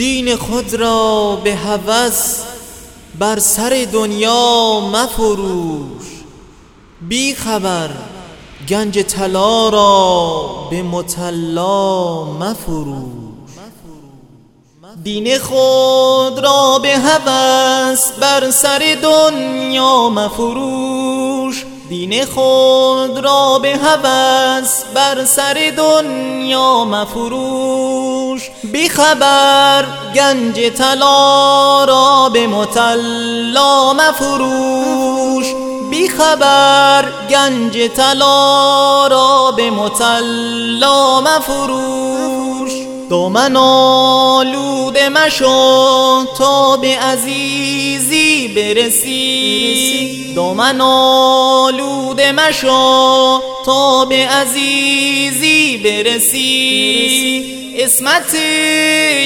دین خود را به هوس بر سر دنیا مفروش. بی خبر گنج طلا را به مطلا مفروش. دین خود را به هوس بر سر دنیا مفروش. دین خود را به هوس بر سر دنیا مفروش. بی خبر گنج طلا را به مطلا مفروش. بی خبر گنج طلا را به مطلا مفروش. دامن آلوده مشو تا به عزیزی برسی. دامن آلوده مشو تا به عزیزی برسی. اسمت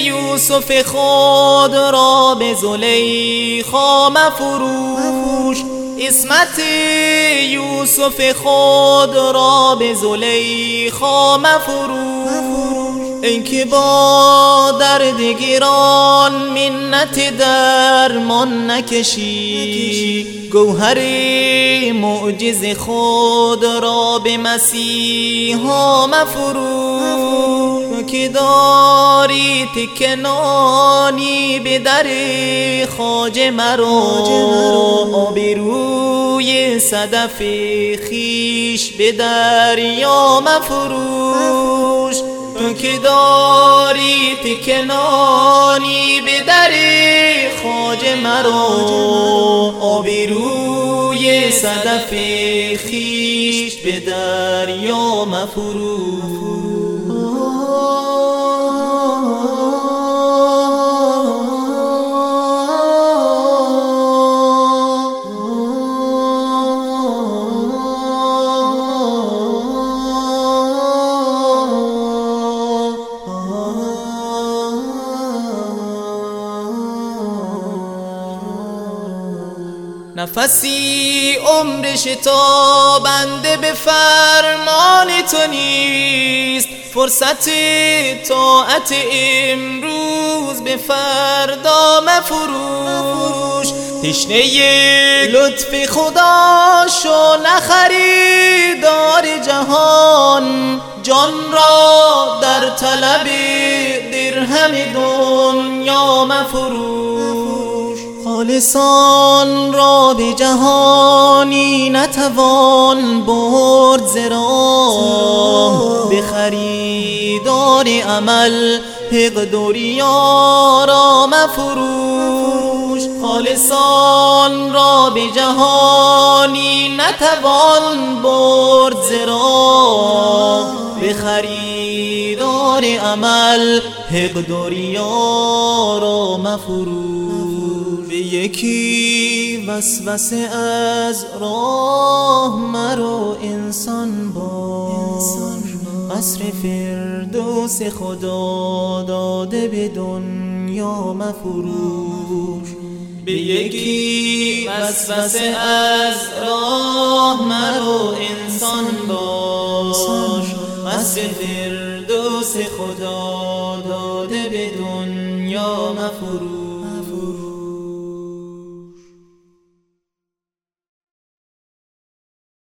یوسف خود را به زلیخا مفروش. اسمت یوسف خود را به زلیخا مفروش. ای که با درد گیران منت درمان نکشی. گوهر معجز خود را به مسیحا مفروش. که داری تکنانی به در خاج مرا. آبروی صدف خیش به دریا مفروش. تو که داری تکنانی به در خاج مرا آبروی صدف خیش به دریا مفروش. نفسی عمر شتابنده به فرمان تو نیست. فرصت طاعت امروز به فردا مفروش. تشنه لطف خدا شو نخریدار جهان. جان را در طلب درهم دنیا مفروش. خالصان را به جهانی نتوان برد زرا به خریدار عمل حقد و را مفروش. خالصان را به جهانی نتوان برد زرا به خریدار عمل حقد و را مفروش. یکی وسوسه از راه مرو انسان باش قصر فردوس خدا داده به دنیا مفروش. به یکی وسوسه از راه مرو انسان باش قصر فردوس خدا داده به دنیا مفروش.